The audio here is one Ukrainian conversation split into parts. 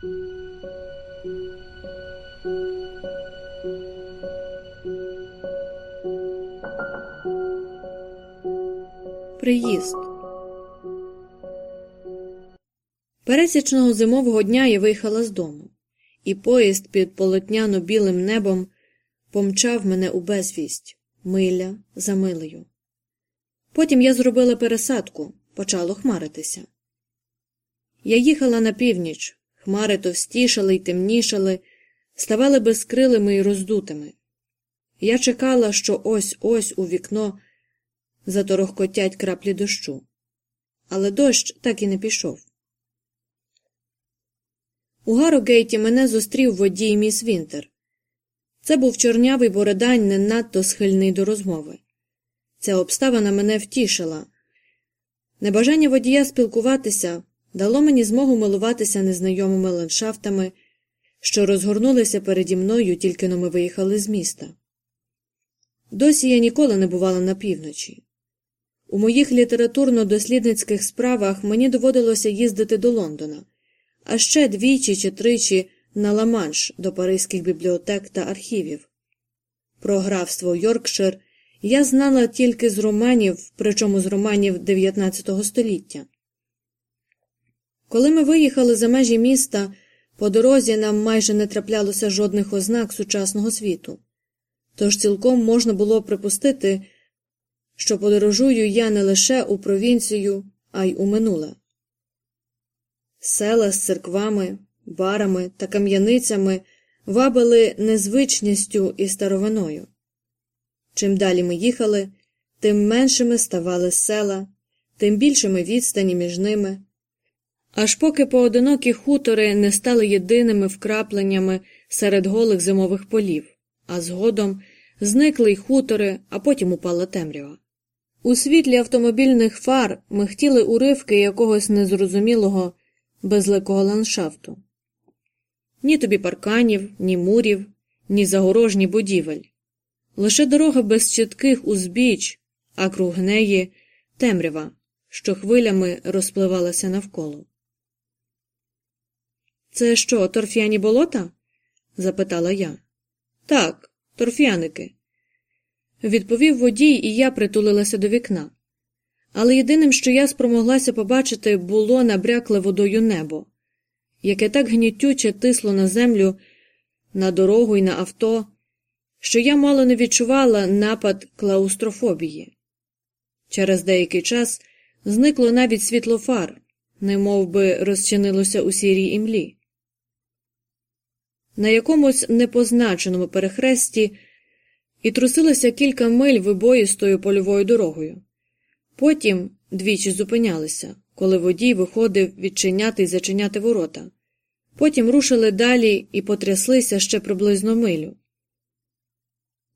Приїзд Пересічного зимового дня я виїхала з дому, і поїзд під полотняно білим небом помчав мене у безвість, миля за милею. Потім я зробила пересадку, почало хмаритися. Я їхала на північ, хмари товстішали й темнішали, ставали безкрилими й роздутими. Я чекала, що ось ось у вікно заторохкотять краплі дощу. Але дощ так і не пішов. У Гарогейті мене зустрів водій міс Вінтер. Це був чорнявий бородань, не надто схильний до розмови. Ця обставина мене втішила. Небажання водія спілкуватися дало мені змогу милуватися незнайомими ландшафтами, що розгорнулися переді мною, тільки но ми виїхали з міста. Досі я ніколи не бувала на півночі. У моїх літературно-дослідницьких справах мені доводилося їздити до Лондона, а ще двічі чи тричі на Ла-Манш до паризьких бібліотек та архівів. Про графство Йоркшир я знала тільки з романів, причому з романів 19 століття. Коли ми виїхали за межі міста, по дорозі нам майже не траплялося жодних ознак сучасного світу, тож цілком можна було припустити, що подорожую я не лише у провінцію, а й у минуле. Села з церквами, барами та кам'яницями вабили незвичністю і старовиною. Чим далі ми їхали, тим меншими ставали села, тим більшими відстані між ними, аж поки поодинокі хутори не стали єдиними вкрапленнями серед голих зимових полів, а згодом зникли й хутори, а потім упала темрява. У світлі автомобільних фар ми хотіли уривки якогось незрозумілого, безликого ландшафту. Ні тобі парканів, ні мурів, ні загорожні будівель. Лише дорога без чітких узбіч, а круг неї темрява, що хвилями розпливалася навколо. Це що, торф'яні болота? запитала я. Так, торф'яники. Відповів водій, і я притулилася до вікна. Але єдиним, що я спромоглася побачити, було набрякле водою небо, яке так гнітюче тисло на землю, на дорогу і на авто, що я мало не відчувала напад клаустрофобії. Через деякий час зникло навіть світло фар, немов би розчинилося у сірій імлі. На якомусь непозначеному перехресті і трусилося кілька миль вибоїстою польовою дорогою. Потім двічі зупинялися, коли водій виходив відчиняти і зачиняти ворота. Потім рушили далі і потряслися ще приблизно милю.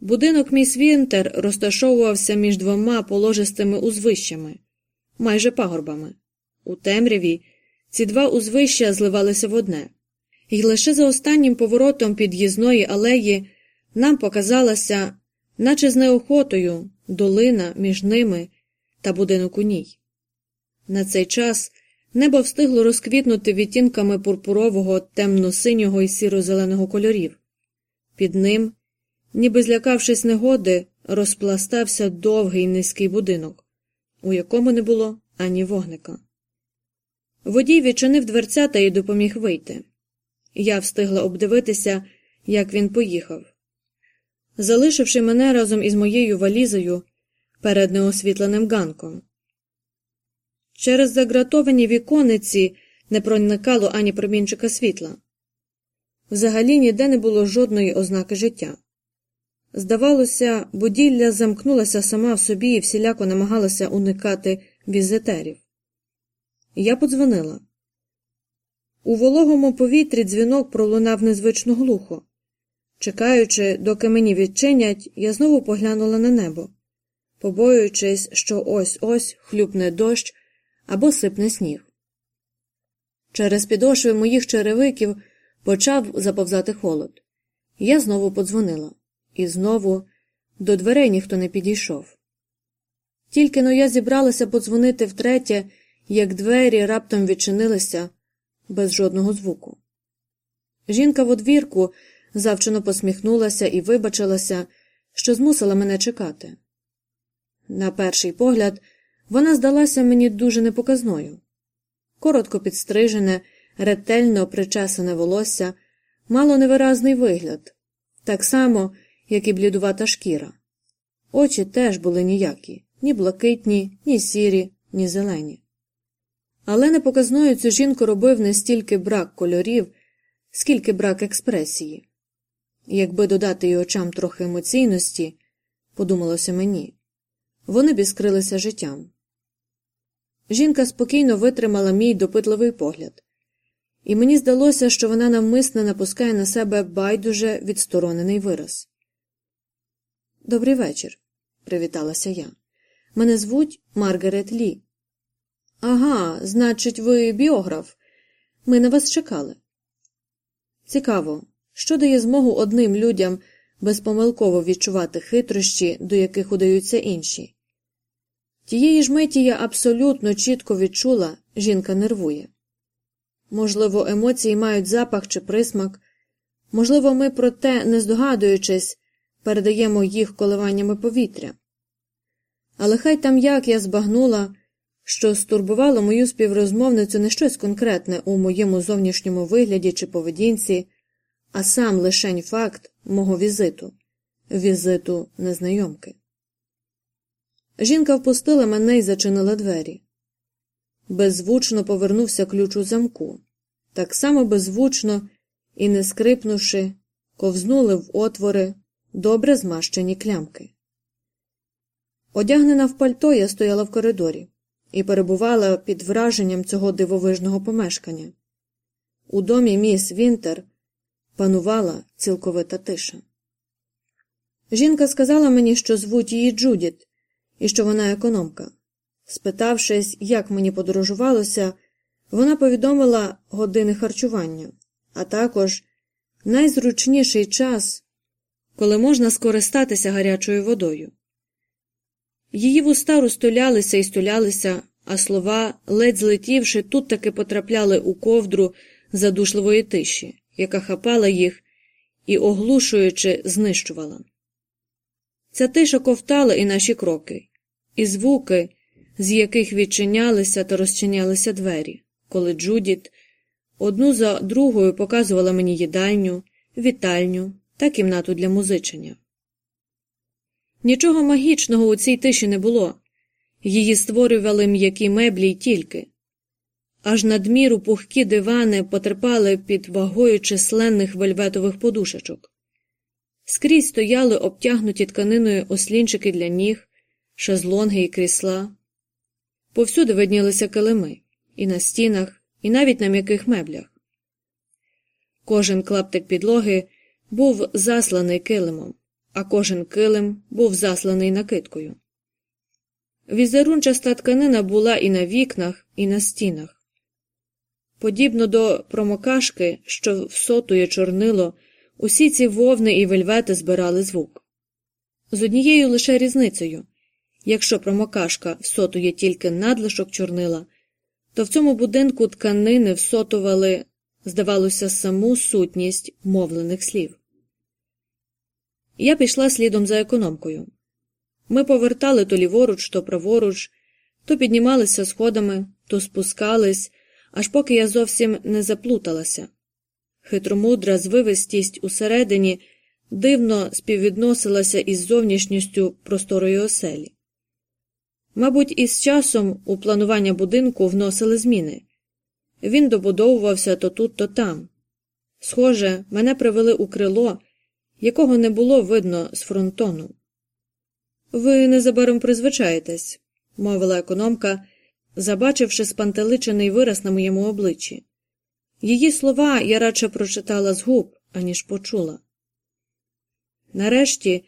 Будинок міс Вінтер розташовувався між двома положистими узвищами, майже пагорбами. У темряві ці два узвища зливалися в одне, і лише за останнім поворотом під'їзної алеї нам показалася, наче з неохотою, долина між ними та будинок у ній. На цей час небо встигло розквітнути відтінками пурпурового, темно-синього і сіро-зеленого кольорів. Під ним, ніби злякавшись негоди, розпластався довгий низький будинок, у якому не було ані вогника. Водій відчинив дверцята і допоміг вийти. Я встигла обдивитися, як він поїхав. Залишивши мене разом із моєю валізою, перед неосвітленим ганком. Через загратовані вікониці не проникало ані промінчика світла. Взагалі ніде не було жодної ознаки життя. Здавалося, будівля замкнулася сама в собі і всіляко намагалася уникати візитерів. Я подзвонила. У вологому повітрі дзвінок пролунав незвично глухо. Чекаючи, доки мені відчинять, я знову поглянула на небо побоюючись, що ось ось хлюпне дощ або сипне сніг. Через підошви моїх черевиків почав заповзати холод. Я знову подзвонила, і знову до дверей ніхто не підійшов. Тільки но я зібралася подзвонити втретє, як двері раптом відчинилися без жодного звуку. Жінка в одвірку завчено посміхнулася і вибачилася, що змусила мене чекати. На перший погляд, вона здалася мені дуже непоказною. Коротко підстрижене, ретельно причесане волосся мало невиразний вигляд, так само, як і блідувата шкіра. Очі теж були ніякі ні блакитні, ні сірі, ні зелені. Але непоказною цю жінку робив не стільки брак кольорів, скільки брак експресії. Якби додати її очам трохи емоційності, подумалося мені, вони б іскрилися життям. Жінка спокійно витримала мій допитливий погляд, і мені здалося, що вона навмисне напускає на себе байдуже відсторонений вираз. Добрий вечір, привіталася я. Мене звуть Маргарет Лі. Ага, значить, ви біограф. Ми на вас чекали. Цікаво, що дає змогу одним людям безпомилково відчувати хитрощі, до яких удаються інші. Тієї ж миті я абсолютно чітко відчула, жінка нервує. Можливо, емоції мають запах чи присмак, можливо, ми, проте, не здогадуючись, передаємо їх коливаннями повітря. Але хай там як я збагнула, що стурбувало мою співрозмовницю не щось конкретне у моєму зовнішньому вигляді чи поведінці, а сам лишень факт мого візиту, візиту незнайомки. Жінка впустила мене і зачинила двері. Беззвучно повернувся ключ у замку, так само беззвучно і, не скрипнувши, ковзнули в отвори добре змащені клямки. Одягнена в пальто, я стояла в коридорі і перебувала під враженням цього дивовижного помешкання. У домі міс Вінтер панувала цілковита тиша. Жінка сказала мені, що звуть її Джудіт, і що вона економка. Спитавшись, як мені подорожувалося, вона повідомила години харчування, а також найзручніший час, коли можна скористатися гарячою водою. Її вуста розтулялися і стулялися, а слова, ледь злетівши, тут таки потрапляли у ковдру задушливої тиші, яка хапала їх і, оглушуючи, знищувала. Ця тиша ковтала і наші кроки, і звуки, з яких відчинялися та розчинялися двері, коли Джудіт одну за другою показувала мені їдальню, вітальню та кімнату для музичення. Нічого магічного у цій тиші не було, її створювали м'які меблі й тільки. Аж надміру пухкі дивани потерпали під вагою численних вельветових подушечок. Скрізь стояли обтягнуті тканиною ослінчики для ніг, шезлонги і крісла. Повсюди виднілися килими і на стінах, і навіть на м'яких меблях. Кожен клаптик підлоги був засланий килимом а кожен килим був засланий накидкою. Візерунчаста тканина була і на вікнах, і на стінах. Подібно до промокашки, що всотує чорнило, усі ці вовни і вельвети збирали звук. З однією лише різницею якщо промокашка всотує тільки надлишок чорнила, то в цьому будинку тканини всотували, здавалося, саму сутність мовлених слів. Я пішла слідом за економкою. Ми повертали то ліворуч, то праворуч, то піднімалися сходами, то спускались, аж поки я зовсім не заплуталася. Хитромудра звивистість усередині дивно співвідносилася із зовнішністю просторої оселі. Мабуть, із часом у планування будинку вносили зміни. Він добудовувався то тут, то там. Схоже, мене привели у крило якого не було видно з фронтону. Ви незабаром призвичаєтесь, мовила економка, забачивши спантеличений вираз на моєму обличчі. Її слова я радше прочитала з губ, аніж почула. Нарешті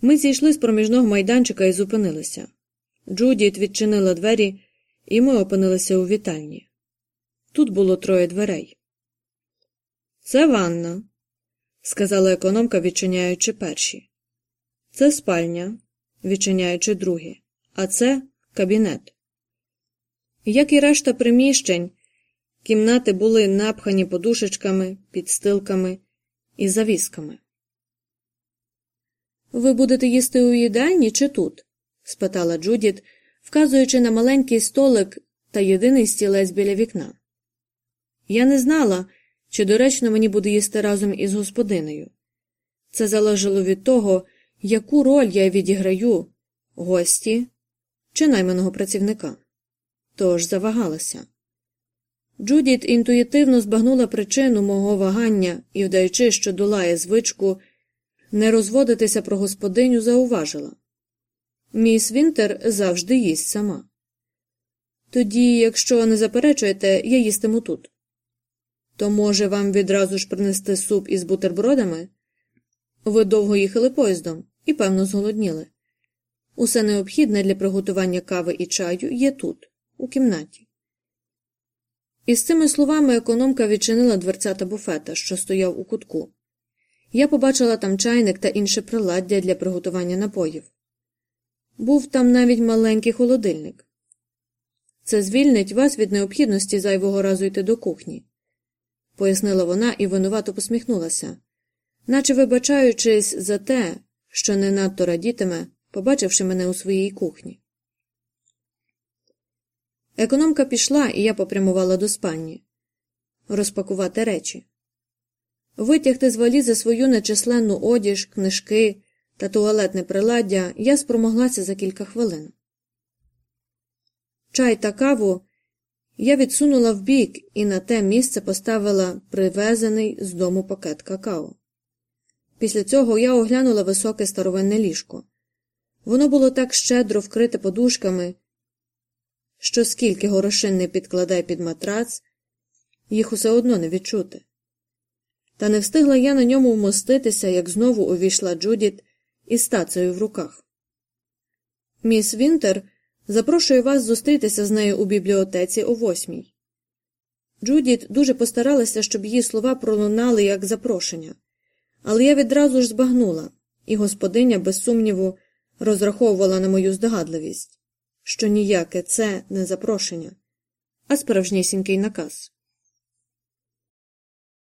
ми зійшли з проміжного майданчика і зупинилися. Джудіт відчинила двері, і ми опинилися у вітальні. Тут було троє дверей. Це ванна, сказала економка, відчиняючи перші. Це спальня, відчиняючи другі, а це кабінет. Як і решта приміщень, Кімнати були напхані подушечками, підстилками і завісками. Ви будете їсти у їдальні чи тут? спитала Джудіт, вказуючи на маленький столик та єдиний стілець біля вікна. Я не знала, чи доречно мені буде їсти разом із господинею. Це залежало від того, яку роль я відіграю гості чи найманого працівника. Тож завагалася. Джудіт інтуїтивно збагнула причину мого вагання і, вдаючи, що долає звичку, не розводитися про господиню, зауважила Міс Вінтер завжди їсть сама. Тоді, якщо не заперечуєте, я їстиму тут. То, може, вам відразу ж принести суп із бутербродами? Ви довго їхали поїздом і, певно, зголодніли. Усе необхідне для приготування кави і чаю є тут, у кімнаті. Із цими словами економка відчинила дверцята буфета, що стояв у кутку. Я побачила там чайник та інше приладдя для приготування напоїв. Був там навіть маленький холодильник. Це звільнить вас від необхідності зайвого разу йти до кухні, пояснила вона і винувато посміхнулася, наче вибачаючись за те, що не надто радітиме, побачивши мене у своїй кухні. Економка пішла, і я попрямувала до спальні розпакувати речі, витягти з валізи свою нечисленну одіж, книжки та туалетне приладдя я спромоглася за кілька хвилин. Чай та каву я відсунула вбік і на те місце поставила привезений з дому пакет какао. Після цього я оглянула високе старовинне ліжко. Воно було так щедро вкрите подушками, що скільки горошин не підкладай під матрац, їх усе одно не відчути. Та не встигла я на ньому вмоститися, як знову увійшла Джудіт із стацею в руках. Міс Вінтер запрошує вас зустрітися з нею у бібліотеці о восьмій. Джудіт дуже постаралася, щоб її слова пролунали як запрошення, але я відразу ж збагнула, і господиня, без сумніву, розраховувала на мою здогадливість, що ніяке це не запрошення, а справжнісінький наказ.